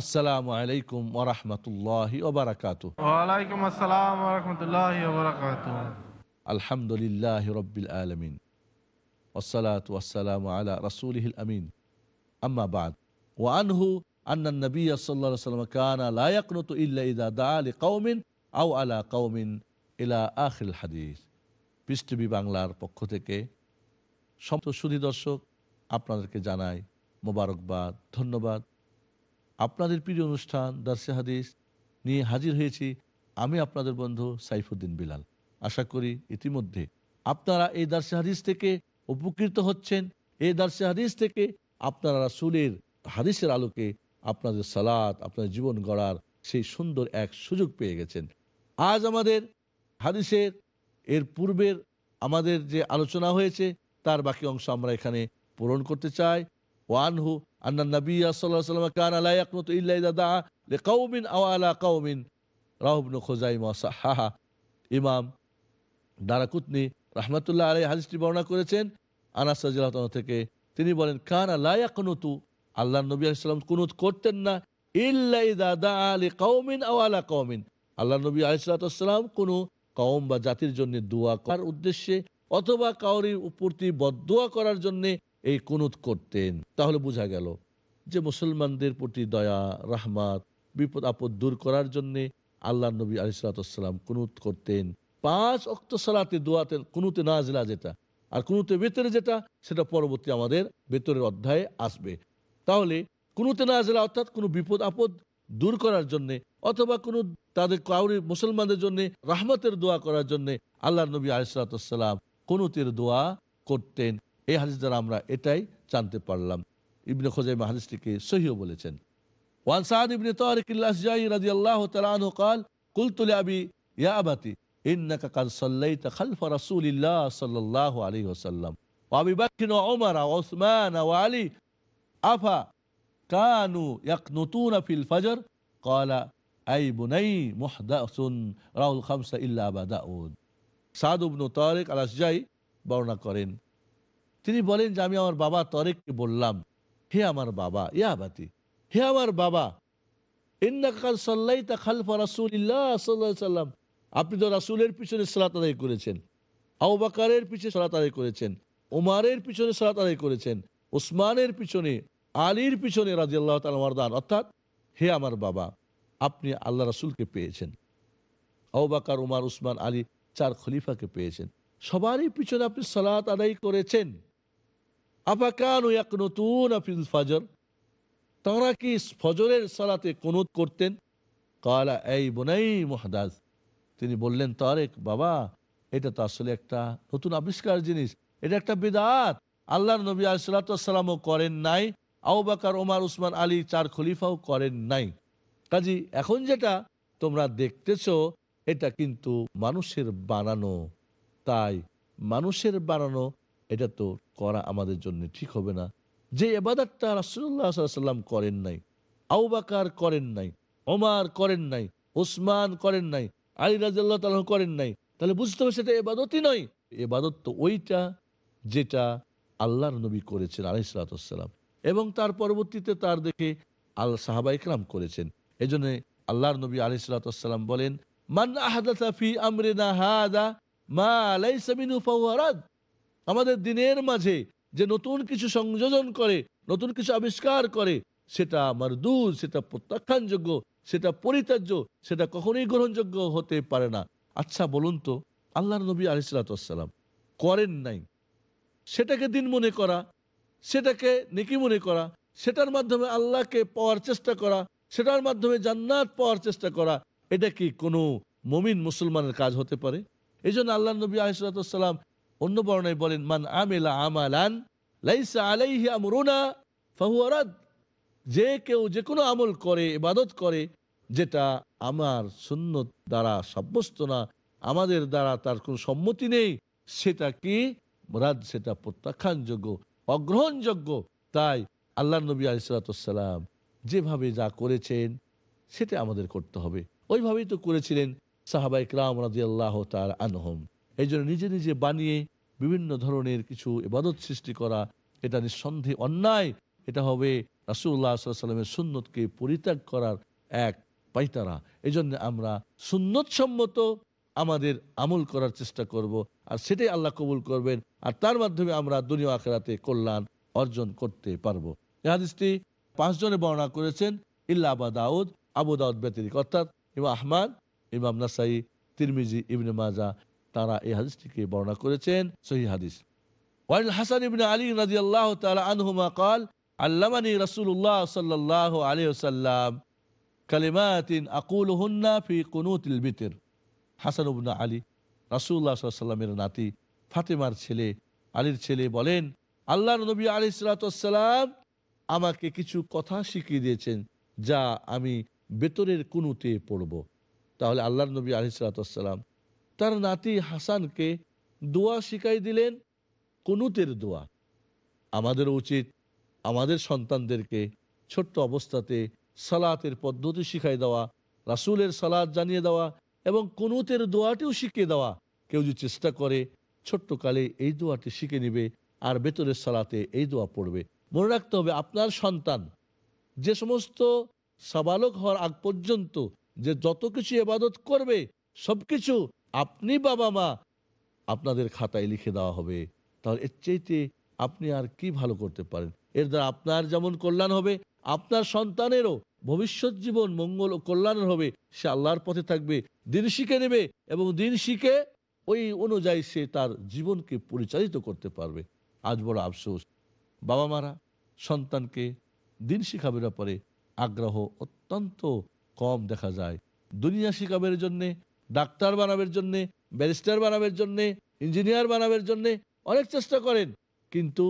আসসালামু আলাইকুম ওরহমতুল্লাহ ওবরাকাত ওয়ালাইকুম আসসালাম রহমতুল্লাহ বরকাত আলহামদুলিল্লাহ রব্বিল আলমিন। ওসালাত ওয়াসালাম আলা রসুলহিল আমিন। আম্মা বাদ। ওয়ানহু আন্না নবী সাল্লাহ সাল্লাম কানা লা ইয়াকনুতু ইল্লা ইদা দা লিকাউমিন আও আলা কাউমিন ইলা আখিল হাদিস। পৃষ্ঠবী বাংলার পক্ষ থেকে সমস্ত সুধী দর্শক আপনাদেরকে জানাই মোবারকবাদ ধন্যবাদ। আপনাদের প্রিয় অনুষ্ঠান, দার্সে হাদিস নিয়ে হাজির হয়েছি আমি আপনাদের বন্ধু সাইফুদ্দিন বিলাল। আশা করি ইতিমধ্যে আপনারা এই দার্সে হাদিস থেকে উপকৃত হচ্ছেন। এই দার্সে হাদিস থেকে আপনারা রাসুলের হাদিসের আলোকে আপনাদের সালাত, আপনাদের জীবন গড়ার সেই সুন্দর এক সুযোগ পেয়ে গেছেন। আজ আমাদের হাদিসের, এর পূর্বের আমাদের যে আলোচনা হয়েছে, তার বাকি অংশ আমরা এখানে পূরণ করতে চাই। ওয়ানহু ইমাম দারাকুতনি রহমতুল্লাহ আলাই হাদিসটি বর্ণনা করেছেন। আনাস থেকে তিনি বলেন, কান আলা ইয়াকনুতু আল্লাহ নবী আলাইহিস সালাম কুনুত করতেন না, ইল্লা ইযা দাআ লিকাউমিন আও আলা আল্লাহ নবী আলাইহিস সালাম কোনো কওম বা জাতির জন্য দোয়া করার উদ্দেশ্যে অথবা কাউরির প্রতি বদোয়া করার জন্য এই কুনুত করতেন। তাহলে বোঝা গেল যে মুসলমানদের প্রতি দয়া, রাহমাত, বিপদ আপদ দূর করার জন্য আল্লাহ নবী আলিসাল্লাম কুনুত করতেন। পাঁচ অক্ত সালাতে দোয়াতেন কুনুতে নাজলা যেটা আর কুনুতে বেতরে যেটা, সেটা পরবর্তী আমাদের বেতরের অধ্যায়ে আসবে। তাহলে কুনুতে নাজলা অর্থাৎ কোনো বিপদ আপদ দূর করার জন্যে অথবা কোনো তাদের কাউরি মুসলমানদের জন্য রাহমতের দোয়া করার জন্য আল্লাহ নবী আলিসাল্লাম কুনুতের দোয়া করতেন। এই হাদিস দ্বারা আমরা এটাই জানতে পারলাম ইবনে খোজাইমা হাদিসটিকে সহিও বলেছেন ওয়ান সাদ ইবনে তারিক আল-আসজাই রাদিয়াল্লাহু তাআলা আনহু قال قلت لأبي يا أبتي إنك قد صليت خلف رسول الله صلى الله عليه وسلم وأبي بكر وعمر وعثمان وعلي أفا كانوا يقنطون في الفجر قال أي بني محدث রাহুল খামসা ইল্লা আবা দাউদ সাদ ইবনে তারিক আল-আসজাই বর্ণনা করেন তিনি বলেন যে, আমি আমার বাবা তরেককে বললাম, হে আমার বাবা, ইয়া বাতি হে আমার বাবা ইন্নাকাল সাল্লাইতা খালফা সাল্লাল্লাহু সাল্লাম, আপনি তো রাসূলের পিছনে সালাত আদায় করেছেন, আবু বকরের পিছনে সালাত আদায় করেছেন ওমারের পিছনে সালাত আদায় করেছেন, উসমানের পিছনে, আলীর পিছনে রাদিয়াল্লাহু তাআলা মারদান অর্থাৎ হে আমার বাবা, আপনি আল্লাহ রাসূলকে পেয়েছেন, আবু বকর, উমার, উসমান, আলী, চার খলিফাকে পেয়েছেন, সবারই পিছনে আপনি সালাত আদায় করেছেন। আপাকান নতুন আফিল ফাজর? তারা কি ফজরের সালাতে কনুত করতেন? কালা, এই বোনাই মহাদাজ তিনি বললেন, তারেক, বাবা, এটা তো আসলে একটা নতুন আবিষ্কার জিনিস। এটা একটা বেদাত। আল্লাহ নবী আলাইসালামও করেন নাই। আউবাকার ওমার, উসমান, আলী, চার খলিফাও করেন নাই। কাজী, এখন যেটা তোমরা দেখতেছ, এটা কিন্তু মানুষের বানানো। তাই মানুষের বানানো এটা তো করা আমাদের জন্য ঠিক হবে না। যে এবাদারটা রাসুল্লাহ সাল্লাম করেন নাই আউবাকার করেন নাই, ওমার করেন নাই, ওসমান করেন নাই, আলী রাজাল্লাহ করেন নাই, তাহলে বুঝতে হবে সেটা এবাদতই নয়। এবাদত তো ওইটা যেটা আল্লাহর নবী করেছেন আলি সালাতাম এবং তার পরবর্তীতে তার দেখে আল সাহাবা ইকরাম করেছেন। এই জন্য আল্লাহর নবী আলি সালাতাম বলেন, মান আহাদা ফি আমরিনা হাদা মা আলাই মিনহু ফাহুয়া রাদ। আমাদের দিনের মাঝে যে নতুন কিছু সংযোজন করে, নতুন কিছু আবিষ্কার করে, সেটা মারদুদ সেটা প্রত্যাখ্যানযোগ্য, সেটা পরিত্যাজ্য, সেটা কখনোই গ্রহণযোগ্য হতে পারে না। আচ্ছা বলুন তো আল্লাহ নবী আলিসাল্লাম করেন নাই। সেটাকে দিন মনে করা, সেটাকে নেকি মনে করা, সেটার মাধ্যমে আল্লাহকে পাওয়ার চেষ্টা করা, সেটার মাধ্যমে জান্নাত পাওয়ার চেষ্টা করা, এটা কি কোনো মমিন মুসলমানের কাজ হতে পারে? এই জন্য আল্লাহ নবী আলিসাল্লাম অন্য বর্ণায় বলেন, মান আমেলা আমালান, লাইসা আলাইহি আমরুনা ফাহুয়ারাদ যে কেউ যে কোনো আমল করে, ইবাদত করে, যেটা আমার সুন্নত দ্বারা সাব্যস্ত না, আমাদের দ্বারা তার কোনো সম্মতি নেই, সেটা কি? রাজ সেটা প্রত্যাখ্যানযোগ্য, অগ্রহণযোগ্য। তাই আল্লাহ নবী আলিসাল্লাম যেভাবে যা করেছেন, সেটা আমাদের করতে হবে। ওইভাবেই তো করেছিলেন সাহাবাই রাম রাজি আল্লাহ তার আনহম। এই জন্য নিজে নিজে বানিয়ে বিভিন্ন ধরনের কিছু এবাদত সৃষ্টি করা, এটা নিঃসন্দেহে অন্যায়। এটা হবে রাসুল্লাহ সাল্লামের সুন্নতকে পরিত্যাগ করার এক পাইতারা। এই জন্য আমরা সুন্নতসম্মত আমাদের আমল করার চেষ্টা করব, আর সেটাই আল্লাহ কবুল করবেন, আর তার মাধ্যমে আমরা দুনিয়া আখেরাতে কল্যাণ অর্জন করতে পারব। এই হাদিসটি পাঁচজনে বর্ণনা করেছেন, ইল্লা আবা দাউদ, আবু দাউদ ব্যতিরিক। অর্থাৎ ইমাম আহমাদ, ইমাম নাসাই, তিরমিজি, ইবনে মাজা তারা এই হাদিসটিকে বর্ণনা করেছেন সহি হাদিস। ওয়াইল হাসান ইবিন আলী রাজি আল্লাহ তালা আনহুমা কাল, আল্লামানি রসুল্লাহ সাল্লাহ আলী সাল্লাম কালিমাতিন আকুল হুন্না ফি কুনুতিল বিতের। হাসান উবনা আলী রাসুল্লাহ সাল্লামের নাতি ফাতেমার ছেলে, আলীর ছেলে বলেন আল্লাহ নবী আলী সালাতাম আমাকে কিছু কথা শিখিয়ে দিয়েছেন যা আমি বেতরের কুনুতে পড়ব। তাহলে আল্লাহ নবী আলি সালাতাম তার নাতি হাসানকে দোয়া শিখাই দিলেন কুনুতের দোয়া। আমাদের উচিত আমাদের সন্তানদেরকে ছোট্ট অবস্থাতে সালাতের পদ্ধতি শিখাই দেওয়া, রাসূলের সালাদ জানিয়ে দেওয়া এবং কুনুতের দোয়াটিও শিখিয়ে দেওয়া। কেউ যদি চেষ্টা করে ছোট্ট কালে এই দোয়াটি শিখে নিবে আর বেতরের সালাতে এই দোয়া পড়বে। মনে রাখতে হবে, আপনার সন্তান যে সমস্ত সাবালক হওয়ার আগ পর্যন্ত যে যত কিছু এবাদত করবে, সবকিছু আপনি বাবা মা, আপনাদের খাতায় লিখে দেওয়া হবে। তাহলে এর চাইতে আপনি আর কি ভালো করতে পারেন? এর দ্বারা আপনার যেমন কল্যাণ হবে, আপনার সন্তানেরও ভবিষ্যৎ জীবন মঙ্গল ও কল্যাণের হবে। সে আল্লাহর পথে থাকবে, দিন শিখে নেবে এবং দিন শিখে ওই অনুযায়ী সে তার জীবনকে পরিচালিত করতে পারবে। আজ বড় আফসোস। বাবা মারা সন্তানকে দিন শিখাবের ব্যাপারে আগ্রহ অত্যন্ত কম দেখা যায়। দুনিয়া শিখাবের জন্যে ডাক্তার বানাবের জন্যে, ব্যারিস্টার বানাবের জন্যে, ইঞ্জিনিয়ার বানাবের জন্যে অনেক চেষ্টা করেন। কিন্তু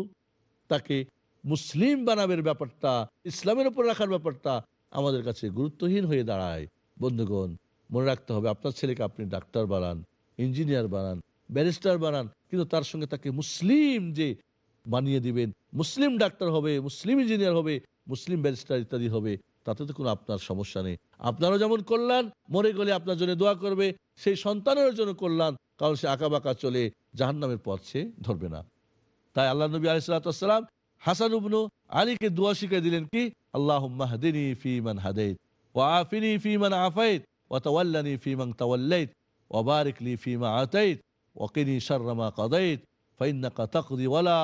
তাকে মুসলিম বানাবের ব্যাপারটা, ইসলামের উপর রাখার ব্যাপারটা আমাদের কাছে গুরুত্বহীন হয়ে দাঁড়ায়। বন্ধুগণ, মনে রাখতে হবে আপনার ছেলেকে আপনি ডাক্তার বানান, ইঞ্জিনিয়ার বানান, ব্যারিস্টার বানান, কিন্তু তার সঙ্গে তাকে মুসলিম যে বানিয়ে দিবেন, মুসলিম ডাক্তার হবে, মুসলিম ইঞ্জিনিয়ার হবে, মুসলিম ব্যারিস্টার ইত্যাদি হবে তাতে তো কোনো আপনার সমস্যা নেই। আপনারও যেমন করলেন মরে গেলে আপনার জন্য দোয়া করবে, সেই সন্তানের জন্য কল্যাণ, কারণ সে আঁকা বাঁকা চলে জাহান নামের পথ সে ধরবে না। তাই আল্লাহ নবী আলিসাল্লাম হাসান উবনু আলীকে দোয়া শিখিয়ে দিলেন কি? আল্লাহ মাহদিনী ফিমান হাদেদ ও আফিনী ফিমান আফাইদ ও তাল্লানি ফিমাং তাল্লাইদ ও বারিকলি ফিমা আতাইদ ওকিনী শর্রমা কদাইদ ফাইন্নাকা তকদি ওয়ালা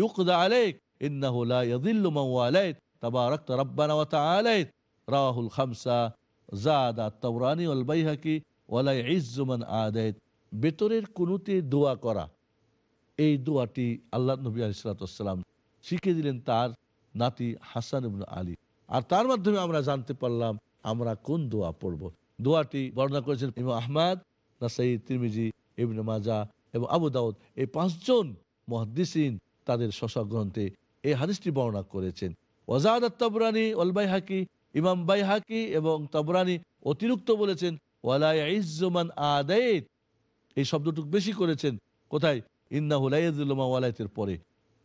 ইউকদা আলেক আলাইক ইন্নাহুলা ইয়াদিল্লু মাওয়ালাইদ তাবারক রব্বানা ওয়া তাআলাইত রাহুল খামসা, জাদা তাওরানি ওয়াল বাইহাকি ওয়ালাই ইজ্জুমান আদাইত। বেতরের কোনোতে দোয়া করা। এই দোয়াটি আল্লাহ নবী আলিসালাম শিখিয়ে দিলেন তার নাতি হাসান ইবন আলী। আর তার মাধ্যমে আমরা জানতে পারলাম আমরা কোন দোয়া পড়ব। দোয়াটি বর্ণনা করেছেন ইমাম আহমাদ নাসাই তিরমিজি, ইবনে মাজা এবং আবু দাউদ। এই পাঁচজন মহাদিসিন তাদের শশা গ্রন্থে এই হাদিসটি বর্ণনা করেছেন। ওয়াজাদ তাবরানি অলবাই হাকি ইমাম বাই হাকি এবং তাবরানি অতিরিক্ত বলেছেন ওয়ালাই ইজ্জমান আদাইত। এই শব্দটুকু বেশি করেছেন, কোথায়? ইন্না হুলাইদুল্লামা ওয়ালাইতের পরে।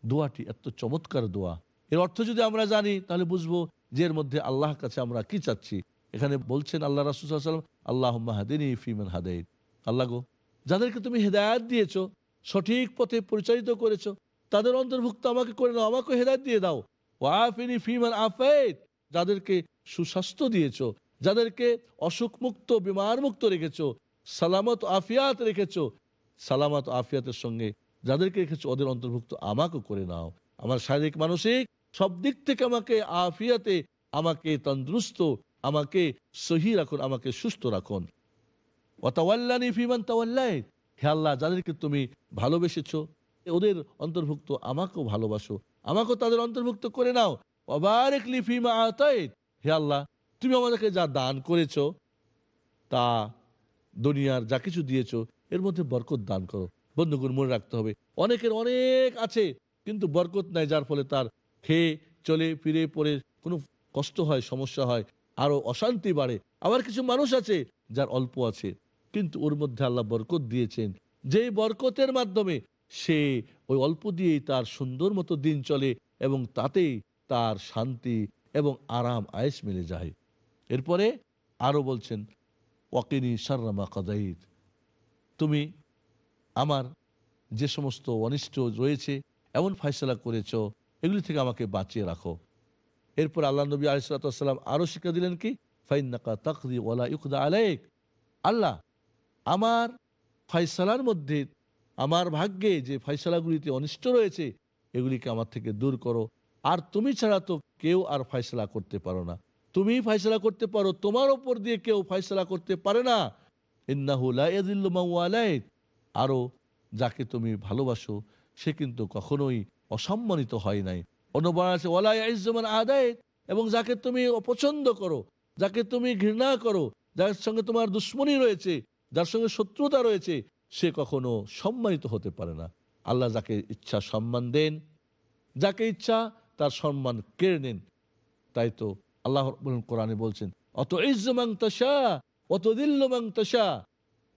দোয়াটি এত চমৎকার দোয়া। এর অর্থ যদি আমরা জানি, তাহলে বুঝব যে এর মধ্যে আল্লাহর কাছে আমরা কি চাচ্ছি। এখানে বলছেন আল্লাহ রাসুসাল্লাম আল্লাহ হাদিনী ফিমান হাদাইদ আল্লাহ গো, যাদেরকে তুমি হেদায়াত দিয়েছ, সঠিক পথে পরিচালিত করেছ, তাদের অন্তর্ভুক্ত আমাকে করে নাও আমাকে হেদায়ত দিয়ে দাও। ফিমান যাদেরকে সুস্বাস্থ্য দিয়েছ, যাদেরকে অসুখ মুক্ত বিমার মুক্ত রেখেছো, সালামত আফিয়াত রেখেছ, সালামত আফিয়াতের সঙ্গে যাদেরকে রেখেছো, ওদের অন্তর্ভুক্ত আমাকে করে নাও। আমার শারীরিক, মানসিক সব দিক থেকে আমাকে আফিয়াতে, আমাকে তন্দুরুস্ত, আমাকে সহি রাখুন, আমাকে সুস্থ রাখুন। ওয়াতাওয়াল্লানি ফিমান তাওয়াল্লাইত। হে আল্লাহ, যাদেরকে তুমি ভালোবেসেছ, ওদের অন্তর্ভুক্ত আমাকেও ভালোবাসো। আমাকেও তাদের অন্তর্ভুক্ত করে নাও। অবারেকলি ফিমা আতাইত হে আল্লাহ, তুমি আমাদেরকে যা দান করেছ, তা দুনিয়ার যা কিছু দিয়েছ, এর মধ্যে বরকত দান করো। বন্ধুগুণ, মনে রাখতে হবে, অনেকের অনেক আছে, কিন্তু বরকত নাই, যার ফলে তার খেয়ে চলে ফিরে পড়ে কোনো কষ্ট হয়, সমস্যা হয় আরও অশান্তি বাড়ে। আবার কিছু মানুষ আছে, যার অল্প আছে, কিন্তু ওর মধ্যে আল্লাহ বরকত দিয়েছেন। যেই বরকতের মাধ্যমে সে ওই অল্প দিয়েই তার সুন্দর মতো দিন চলে এবং তাতেই তার শান্তি এবং আরাম আয়েস মিলে যায়। এরপরে আরও বলছেন, ওয়াকিনি সার্রামা কাদাইদ তুমি আমার যে সমস্ত অনিষ্ট রয়েছে, এমন ফাইসলা করেছ, এগুলি থেকে আমাকে বাঁচিয়ে রাখো। এরপর আল্লাহ নবী আলিসাল্লাম আরও শিক্ষা দিলেন কি ফাইনাকা তাকদি ওলা ইউকদা আলাইক। আল্লাহ আমার ফয়সালার মধ্যে আমার ভাগ্যে যে ফয়সালাগুলিতে অনিষ্ট রয়েছে, এগুলিকে আমার থেকে দূর করো। আর তুমি ছাড়া তো কেউ আর ফয়সলা করতে পারো না। তুমি ফয়সলা করতে পারো, তোমার ওপর দিয়ে কেউ ফয়সলা করতে পারে না। ইন্নাহুল্লাহ আরও, যাকে তুমি ভালোবাসো, সে কিন্তু কখনোই অসম্মানিত হয় নাই। অনুবাদ এবং যাকে তুমি অপছন্দ করো, যাকে তুমি ঘৃণা করো, যার সঙ্গে তোমার দুশ্মনী রয়েছে, যার সঙ্গে শত্রুতা রয়েছে সে কখনো সম্মানিত হতে পারে না। আল্লাহ যাকে ইচ্ছা সম্মান দেন, যাকে ইচ্ছা তার সম্মান কেড়ে নেন। তাই তো আল্লাহ কোরআনে বলছেন অত ইজ্জমাং তাসা অত দিল্লমাং তাসা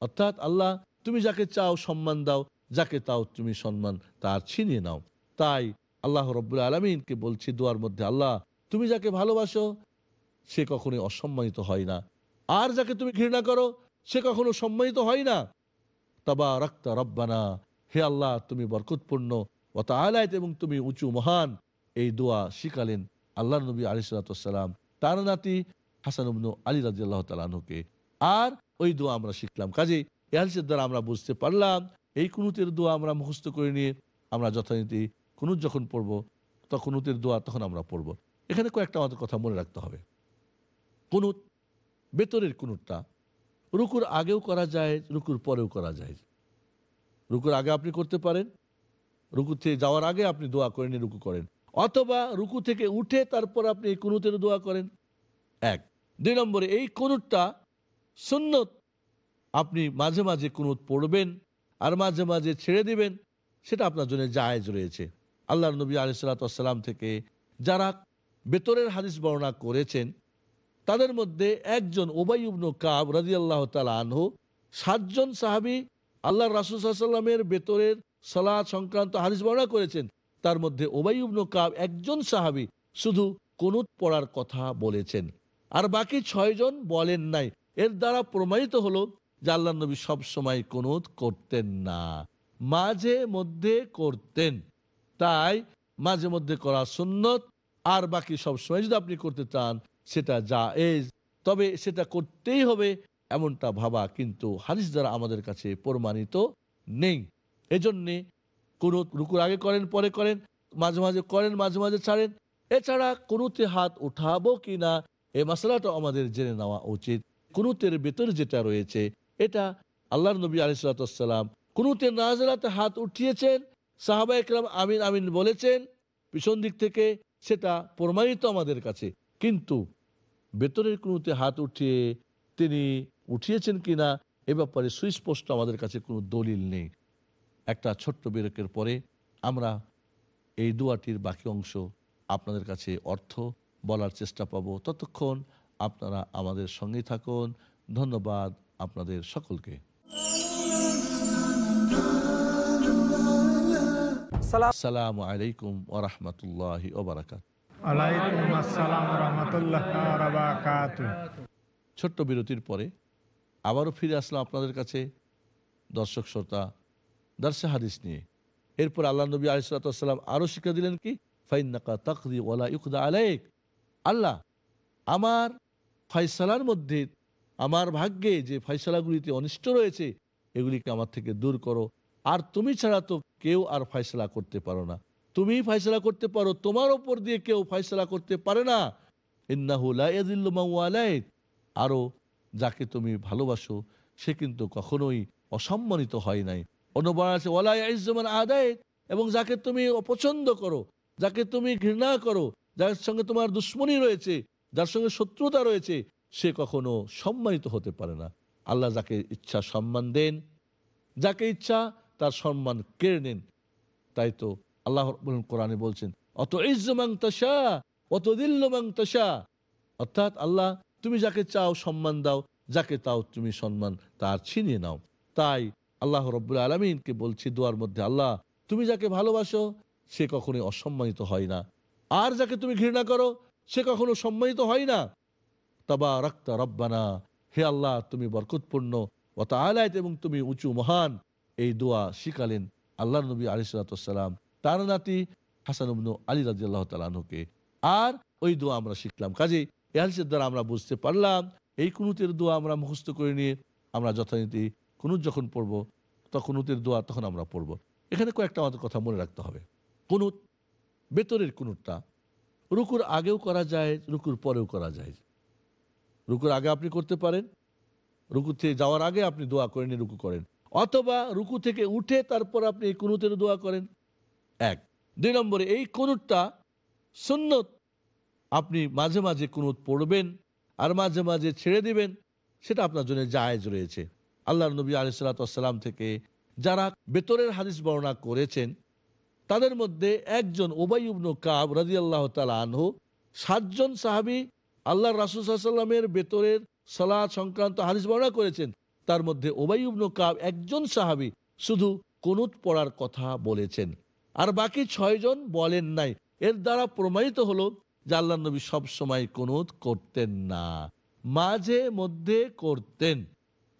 অর্থাৎ আল্লাহ, তুমি যাকে চাও সম্মান দাও, যাকে তাও তুমি সম্মান তার ছিনিয়ে নাও। তাই আল্লাহ রব্বুল আলমিনকে বলছি দোয়ার মধ্যে, আল্লাহ, তুমি যাকে ভালোবাসো, সে কখনোই অসম্মানিত হয় না। আর যাকে তুমি ঘৃণা করো, সে কখনো সম্মানিত হয় না। তবা রক্তা রব্বানা। হে আল্লাহ, তুমি বরকতপূর্ণ। ও তালায়ত এবং তুমি উঁচু, মহান। এই দোয়া শিখালেন আল্লাহ নবী আলিসাল্লাম তার নাতি হাসান উবনু আলী রাজি আল্লাহ তালানুকে আর ওই দোয়া আমরা শিখলাম। কাজে এহালসের দ্বারা আমরা বুঝতে পারলাম, এই কুনুতের দোয়া আমরা মুখস্থ করে নিয়ে আমরা যথারীতি কুনুত যখন পড়ব তখন কুনুতের দোয়া তখন আমরা পড়ব। এখানে কয়েকটা আমাদের কথা মনে রাখতে হবে। কুনুত বেতরের কুনুতটা রুকুর আগেও করা যায়, রুকুর পরেও করা যায়। রুকুর আগে আপনি করতে পারেন, রুকু থেকে যাওয়ার আগে আপনি দোয়া করেন রুকু করেন। অথবা রুকু থেকে উঠে তারপর আপনি এই কুনুতের দোয়া করেন। এক। দুই নম্বরে, এই কুনুতটা সুন্নত। আপনি মাঝে মাঝে কুনুত পড়বেন আর মাঝে মাঝে ছেড়ে দিবেন, সেটা আপনার জন্য জায়েজ রয়েছে। আল্লাহ নবী আলিসাল্লাম থেকে যারা বেতরের হাদিস বর্ণনা করেছেন তাদের মধ্যে একজন ওবাইবনু কাব রাজি আল্লাহ আনহু, সাতজন সাহাবি আল্লাহ রাসুসাল্লামের বেতরের সালাদ সংক্রান্ত হাদিস বর্ণনা করেছেন। তার মধ্যে ওবাইবনু কাব একজন সাহাবি শুধু কুনুত পড়ার কথা বলেছেন। আর বাকি ছয়জন বলেন নাই। এর দ্বারা প্রমাণিত হলো যে আল্লাহ নবী সব সময় করতেন না। মাঝে মধ্যে করতেন। তাই মাঝে মধ্যে করা সুন্নত, আর বাকি সব সময় যদি আপনি করতে চান সেটা যা এজ তবে সেটা করতেই হবে এমনটা ভাবা কিন্তু হাদিস দ্বারা আমাদের কাছে প্রমাণিত নেই। এজন্যে কোনো রুকুর আগে করেন, পরে করেন, মাঝে মাঝে করেন, মাঝে মাঝে ছাড়েন। এছাড়া কোনোতে হাত উঠাবো কি না এই মশলাটা আমাদের জেনে নেওয়া উচিত। কুনুতের ভেতর যেটা রয়েছে, এটা আল্লাহ নবী আলিসাল্লাম কুনুতের নাজরাতে হাত উঠিয়েছেন, সাহাবা একরাম আমিন আমিন বলেছেন, পিছন দিক থেকে সেটা প্রমাণিত আমাদের কাছে। কিন্তু বেতনের কুনুতে হাত উঠিয়ে তিনি উঠিয়েছেন কিনা এ ব্যাপারে সুস্পষ্ট আমাদের কাছে কোনো দলিল নেই। একটা ছোট্ট বিরকের পরে আমরা এই দুয়াটির বাকি অংশ আপনাদের কাছে অর্থ বলার চেষ্টা পাবো। ততক্ষণ আপনারা আমাদের সঙ্গেই থাকুন। ধন্যবাদ আপনাদের সকলকে। আসসালামু আলাইকুম ওরহমতুল্লাহ ওবরাকাত ছোট্ট বিরতির পরে আবারও ফিরে আসলাম আপনাদের কাছে, দর্শক, শ্রোতা, দর্শা হাদিস নিয়ে। এরপর আল্লাহ নবী আলিসাল্লাম আরও শিক্ষা দিলেন কি? ওলা আল্লাহ, আমার ফয়সালার মধ্যে, আমার ভাগ্যে যে ফয়সালাগুলিতে অনিষ্ট রয়েছে, এগুলিকে আমার থেকে দূর করো। আর তুমি ছাড়া তো কেউ আর ফয়সলা করতে পারো না। তুমি ফয়সলা করতে পারো, তোমার ওপর দিয়ে কেউ ফয়সলা করতে পারে না। ইন্নাহুল্লাহ আরও যাকে তুমি ভালোবাসো, সে কিন্তু কখনোই অসম্মানিত হয় নাই। অনুবাদ আছে আদায় এবং যাকে তুমি অপছন্দ করো, যাকে তুমি ঘৃণা করো, যার সঙ্গে তোমার দুশ্মনী রয়েছে, যার সঙ্গে শত্রুতা রয়েছে, সে কখনো সম্মানিত হতে পারে না। আল্লাহ যাকে ইচ্ছা সম্মান দেন, যাকে ইচ্ছা তার সম্মান কেড়ে নেন, তাই তো আল্লাহ কোরআনে বলছেন অত ইজ্জমাং তাসা অত দিল্লমাং তাসা অর্থাৎ আল্লাহ, তুমি যাকে চাও সম্মান দাও, যাকে তাও তুমি সম্মান তার ছিনিয়ে নাও। তাই আল্লাহ রব্বুল আলমিনকে বলছি দোয়ার মধ্যে, আল্লাহ, তুমি যাকে ভালোবাসো, সে কখনোই অসম্মানিত হয় না। আর যাকে তুমি ঘৃণা করো, সে কখনো সম্মানিত হয় না। তবা রক্ত রব্বানা। হে আল্লাহ, তুমি বরকতপূর্ণ অত আলায়ত এবং তুমি উঁচু মহান। এই দোয়া শিখালেন আল্লাহ নবী আলিসাল্লাম তার নাতি হাসান উবনু আলী রাজি আল্লাহ তালানুকে আর ওই দোয়া আমরা শিখলাম। কাজে এই হাদিসের দ্বারা আমরা বুঝতে পারলাম, এই কুনুতের দোয়া আমরা মুখস্থ করে নিয়ে আমরা যথারীতি কুনুত যখন পড়ব, তখন কুনুতের দোয়া তখন আমরা পড়ব। এখানে কয়েকটা আমাদের কথা মনে রাখতে হবে। কুনুত বেতরের কুনুতটা রুকুর আগেও করা যায়, রুকুর পরেও করা যায়। রুকুর আগে আপনি করতে পারেন, রুকু থেকে যাওয়ার আগে আপনি দোয়া করেন, রুকু করেন। অথবা রুকু থেকে উঠে তারপর আপনি কুনুতের দোয়া করেন। এক। দুই নম্বরে, এই কুনুতটা সুন্নত। আপনি মাঝে মাঝে কুনুত পড়বেন আর মাঝে মাঝে ছেড়ে দিবেন, সেটা আপনার জন্য জায়েজ রয়েছে। আল্লাহ নবী আলিসাল্লাম থেকে যারা বেতরের হাদিস বর্ণনা করেছেন, তাদের মধ্যে একজন ওবাইবনু কাব রাজি আল্লাহ তালা আনহু, সাতজন সাহাবি আল্লাহ রাসুসাল্লামের বেতরের সালাদ সংক্রান্ত হাদিস বর্ণনা করেছেন। তার মধ্যে ওবাইবনু কাব একজন সাহাবি শুধু কুনুত পড়ার কথা বলেছেন। আর বাকি ছয়জন বলেন নাই। এর দ্বারা প্রমাণিত হলো যে আল্লাহ নবী সবসময় কুনুত করতেন না, মাঝে মধ্যে করতেন।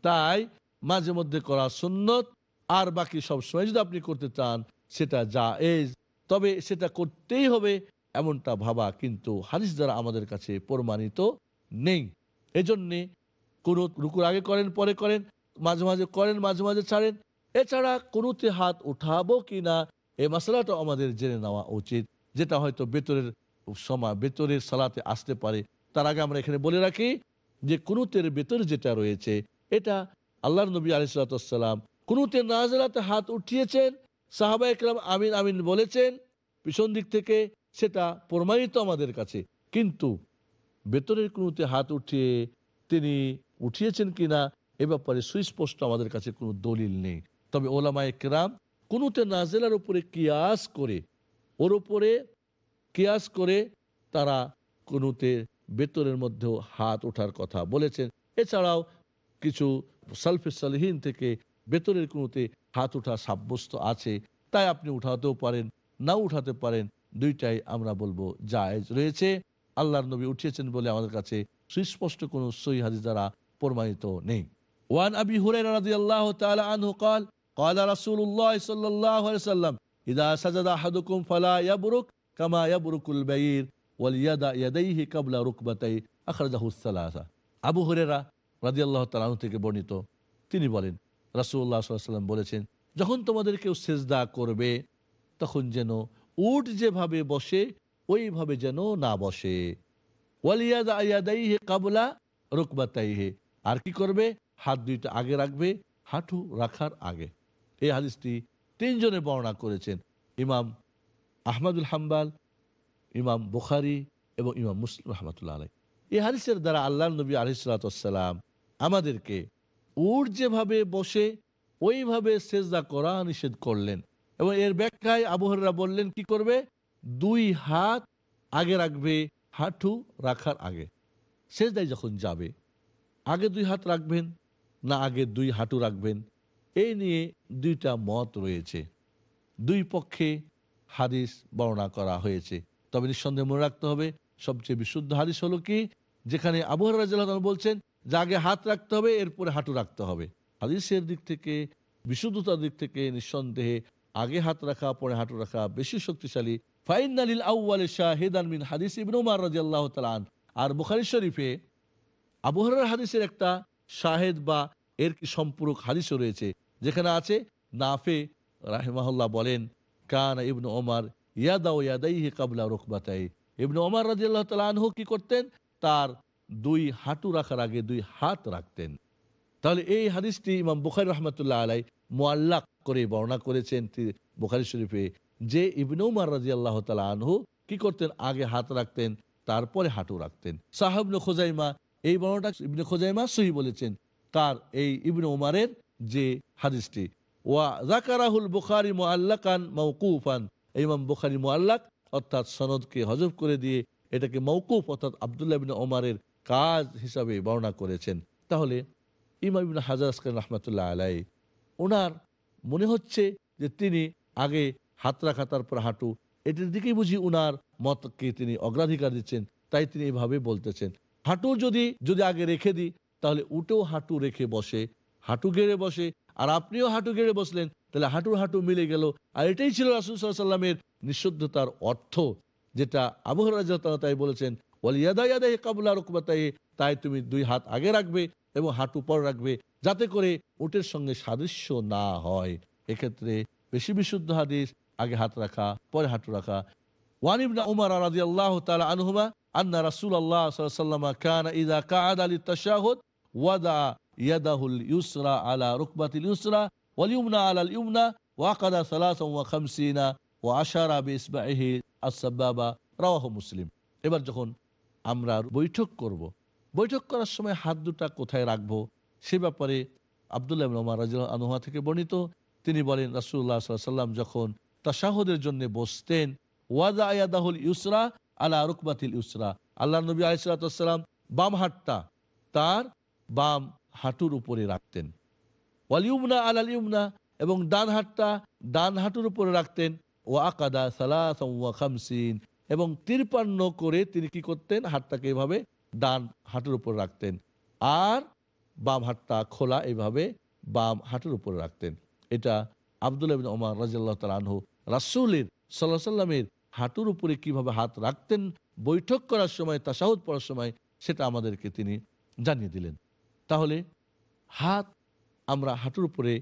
তাই মাঝে মধ্যে করা সুন্নত, আর বাকি সবসময় যদি আপনি করতে চান, সেটা যা এজ তবে সেটা করতেই হবে এমনটা ভাবা কিন্তু হাদিস দ্বারা আমাদের কাছে প্রমাণিত নেই। এজন্যে কোনো রুকুর আগে করেন, পরে করেন, মাঝে মাঝে করেন, মাঝে মাঝে ছাড়েন। এছাড়া কোনোতে হাত উঠাবো কি না এই মশলাটা আমাদের জেনে নেওয়া উচিত, যেটা হয়তো বেতরের সময় বেতরের সালাতে আসতে পারে। তার আগে আমরা এখানে বলে রাখি যে কুনুতের বেতর যেটা রয়েছে, এটা আল্লাহ নবী আলিসাল্লাম কুনুতের নাজরাতে হাত উঠিয়েছেন, সাহাবা একরাম আমিন আমিন বলেছেন, পিছন দিক থেকে সেটা প্রমাণিত আমাদের কাছে। কিন্তু বেতনের কুনুতে হাত উঠিয়ে তিনি উঠিয়েছেন কিনা, এ ব্যাপারে সুস্পষ্ট আমাদের কাছে কোনো দলিল নেই। তবে ওলামা একরাম কুনুতে নাজেলার উপরে কিয়াস করে ওর উপরে কিয়াস করে তারা কুনুতে বেতনের মধ্যেও হাত ওঠার কথা বলেছেন এছাড়াও কিছু সালফে সালহীন থেকে বেতনের কুনুতে হাত ওঠা সাব্যস্ত আছে তাই আপনি উঠাতেও পারেন না উঠাতে পারেন দুইটাই আমরা বলবো জায়েজ রয়েছে আল্লাহর নবী উঠিয়েছেন বলে আমাদের কাছে সুস্পষ্ট কোনো সই হাদিস দ্বারা প্রমাণিত নেই ওয়ান আবি হুরায়রা রাদিয়াল্লাহু তাআলা আনহু قال قال رسول الله صلى الله عليه وسلم اذا سجد احدكم فلا يبرك كما يبرك البعير وليدع يديه قبل ركبتيه اخرجه الثلاثه আবু হুরায়রা রাদিয়াল্লাহু তাআলা আনহু থেকে বর্ণিত তিনি বলেন রাসূলুল্লাহ সাল্লাল্লাহু আলাইহি ওয়াসাল্লাম বলেছেন যখন তোমাদের কেউ সেজদা করবে তখন যেন উট যেভাবে বসে ওইভাবে যেন না বসে ওয়ালিয়াদা আয়াদাইহে কাবলা রুকবাতাইহে আর কি করবে হাত দুইটা আগে রাখবে হাঁটু রাখার আগে এই হাদিসটি তিনজনে বর্ণনা করেছেন। ইমাম আহমদুল হাম্বাল, ইমাম বুখারি এবং ইমাম মুসলিম রহমতুল্লাহ আলাই এই হাদিসের দ্বারা আল্লাহ নবী আলিসাল্লাম আমাদেরকে উট যেভাবে বসে, ওইভাবে সেজদা করা নিষেধ করলেন। এবং এর ব্যাখ্যায় আবহাওয়ারা বললেন, কি করবে? দুই হাত আগে রাখবে হাঁটু রাখার আগে। সেজদায় যখন যাবে, আগে দুই হাত রাখবেন না আগে দুই হাঁটু রাখবেন? এই নিয়ে দুইটা মত রয়েছে। দুই পক্ষে হাদিস বর্ণনা করা হয়েছে। তবে নিঃসন্দেহে মনে রাখতে হবে, সবচেয়ে বিশুদ্ধ হাদিস হলো কি? যেখানে আবহাওয়া বলছেন, যে আগে হাত রাখতে হবে, এরপরে হাঁটু রাখতে হবে। হাদিসের দিক থেকে, বিশুদ্ধতার দিক থেকে নিঃসন্দেহে আগে হাত রাখা, পরে হাঁটু রাখা বেশি শক্তিশালী। ফাইনালিল আউ্বালে শাহিদান মিন হাদিস ইবনু উমার রাদিয়াল্লাহু তাআলা আন আর বুখারী শরীফে আবু হুরায়রার হাদিসের একটা শাহেদ বা এর কি সম্পূরক হাদিসও রয়েছে। যেখানে আছে, নাফে রাহিমাহুল্লাহ বলেন, কান ইবনু ওমর ইয়াদাও ইয়াদাইহি কাবলা রুকবাতাই। ইবনু ওমর রাদিয়াল্লাহু তাআলা আনহু কি করতেন? তার দুই হাঁটু রাখার আগে দুই হাত রাখতেন। তাহলে এই হাদিসটি ইমাম বুখারী রহমতুল্লাহ আলাই মোয়াল্লাক করে বর্ণনা করেছেন বুখারী শরীফে যে ইবনু উমার রাজি আল্লাহ তালা আনহু কি করতেন? আগে হাত রাখতেন, তারপরে হাঁটু রাখতেন। সাহাবনে খোজাইমা এই বর্ণটা ইবনে খোজাইমা সহি বলেছেন। তার এই ইবনে উমারের যে হাদিসটি। ওয়া জাকারাহুল বুখারি মোয়াল্লাকান মৌকুফান ইমাম বুখারি মোয়াল্লাক অর্থাৎ সনদকে হজব করে দিয়ে এটাকে মৌকুফ অর্থাৎ আবদুল্লাহ ইবিন ওমারের কাজ হিসাবে বর্ণনা করেছেন। তাহলে ইমাম ইবিন হাজার আসকান রহমতুল্লাহ আলাই ওনার মনে হচ্ছে যে তিনি আগে হাত রাখা, তারপর হাঁটু, এটির দিকেই বুঝি উনার মতকে তিনি অগ্রাধিকার দিচ্ছেন, তাই তিনি এভাবে বলতেছেন। হাঁটু যদি যদি আগে রেখে দিই, তাহলে উটেও হাঁটু রেখে বসে হাঁটু গেড়ে বসে, আর আপনিও হাঁটু গেড়ে বসলেন, তাহলে হাঁটু হাঁটু মিলে গেল। আর এটাই ছিল রাসুল সাল্লামের নিঃশুদ্ধতার অর্থ, যেটা আবহাওয়া তাই বলেছেন ওয়ালিয়াদাই কাবুলা রুকবাতাই তাই তুমি দুই হাত আগে রাখবে এবং হাঁটু পর রাখবে, যাতে করে উটের সঙ্গে সাদৃশ্য না হয়। এক্ষেত্রে বেশি বিশুদ্ধ হাদিস, আগে হাত রাখা, পরে হাঁটু রাখা। তালা আনহুমা, আন্না রাসুল আল্লাহ কানা ইদা কাআদ আলী তাশাহুদ ওয়াদা ইয়াদাহুল ইউসরা ও এবার যখন আমরা বৈঠক করব। বৈঠক করার সময় হাত দুটা কোথায় রাখব, সে ব্যাপারে আবদুল্লাহ ওমর রাজ আনুহা থেকে বর্ণিত তিনি বলেন রাসুল্লাহ সাল্লাম যখন তাশাহুদের জন্য বসতেন, ওয়াদা আয়াদাহুল ইউসরা আলা রুকবাতিল ইউসরা আল্লাহ নবী আলিসাল্লাম বাম হাতটা তার বাম হাঁটুর উপরে রাখতেন। ওয়ালিউমনা আলাল ইউমনা এবং ডান হাতটা ডান হাঁটুর উপরে রাখতেন। ও আকাদা সালাস ওয়া খামসিন এবং তিরপান্ন করে তিনি কি করতেন? হাতটাকে এভাবে ডান হাঁটুর উপর রাখতেন। আর বাম হাতটা খোলা এভাবে বাম হাঁটুর উপরে রাখতেন। এটা আবদুল্লাহ বিন ওমর রাজিয়াল্লাহ তাল রাসুলের সাল্লাহ সাল্লামের হাঁটুর উপরে কীভাবে হাত রাখতেন, বৈঠক করার সময়, তাসাহুদ পড়ার সময়, সেটা আমাদেরকে তিনি জানিয়ে দিলেন। তাহলে হাত আমরা হাঁটুর উপরে,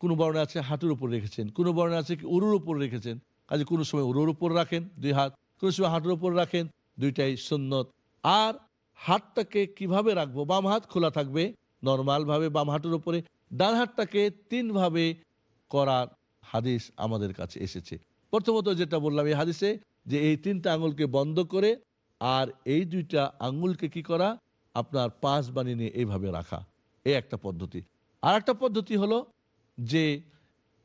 কোনো বর্ণে আছে হাঁটুর উপর রেখেছেন, কোনো বর্ণে আছে কি উরুর উপর রেখেছেন? কাজে কোনো সময় উরুর উপর রাখেন, দুই হাত, কোনো সময় হাঁটুর উপর রাখেন, দুইটাই সুন্নত। আর হাতটাকে কীভাবে রাখব? বাম হাত খোলা থাকবে নর্মালভাবে বাম হাঁটুর উপরে, ডান হাতটাকে তিনভাবে করার হাদিস আমাদের কাছে এসেছে। প্রথমত যেটা বললাম এই হাদিসে যে এই তিনটা আঙুলকে বন্ধ করে আর এই দুইটা আঙুলকে কি করা? আপনার পাঁচ বানিয়ে নিয়ে এইভাবে রাখা। এই একটা পদ্ধতি। আর একটা পদ্ধতি হলো যে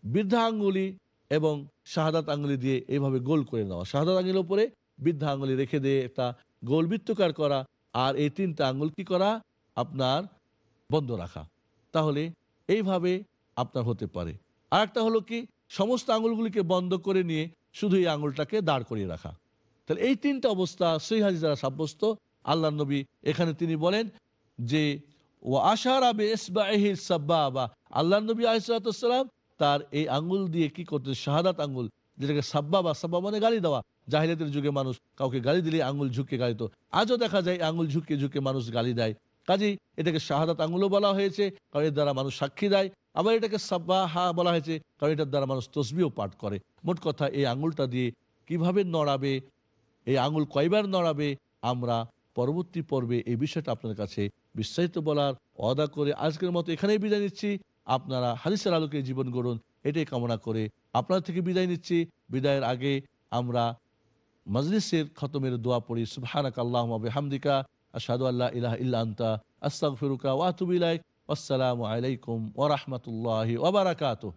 বৃদ্ধা আঙ্গুলি এবং শাহাদাত আঙ্গুলি দিয়ে এইভাবে গোল করে নেওয়া। শাহাদাত আঙ্গুলির উপরে বৃদ্ধা আঙ্গুলি রেখে দিয়ে একটা গোল বৃত্তকার করা আর এই তিনটা আঙ্গুল কি করা? আপনার বন্ধ রাখা। তাহলে এইভাবে আপনার হতে পারে। আর একটা হলো কি? সমস্ত আঙুলগুলিকে বন্ধ করে নিয়ে শুধু এই আঙুলটাকে দাঁড় করিয়ে রাখা। তাহলে এই তিনটা অবস্থা সই হাজি দ্বারা সাব্যস্ত। আল্লাহ নবী এখানে তিনি বলেন যে ও আশার আবে আল্লাহ নবী আসালাম তার এই আঙ্গুল দিয়ে কি করতে, শাহাদাত আঙ্গুল যেটাকে সাব্বা বা সাব্বা মানে গালি দেওয়া জাহিরাতের যুগে মানুষ কাউকে গালি দিলে আঙ্গুল ঝুঁকে গালিত। আজও দেখা যায় আঙ্গুল ঝুঁকে ঝুঁকে মানুষ গালি দেয়। কাজেই এটাকে শাহাদাত আঙ্গুলও বলা হয়েছে, কারণ এর দ্বারা মানুষ সাক্ষী দেয়। আবার এটাকে সাব্বা হা বলা হয়েছে, কারণ এটার দ্বারা মানুষ তসবিও পাঠ করে। মোট কথা এই আঙ্গুলটা দিয়ে কীভাবে নড়াবে, এই আঙ্গুল কয়বার নড়াবে, আমরা পরবর্তী পর্বে এই বিষয়টা আপনার কাছে বিস্তারিত বলার অদা করে আজকের মতো এখানেই বিদায় নিচ্ছি। আপনারা হাদিসের আলোকে জীবন গড়ুন, এটাই কামনা করে আপনার থেকে বিদায় নিচ্ছি। বিদায়ের আগে আমরা মজলিসের খতমের দোয়া পড়ি সুবহানাক আল্লাহ হামদিকা আসাদু আল্লাহ ইলাহ ইল্লা আন্তা ফিরুকা ওয়া আতুবু ইলাইক। আসসালামু আলাইকুম ওয়া রাহমাতুল্লাহি ওয়া বারাকাতুহু।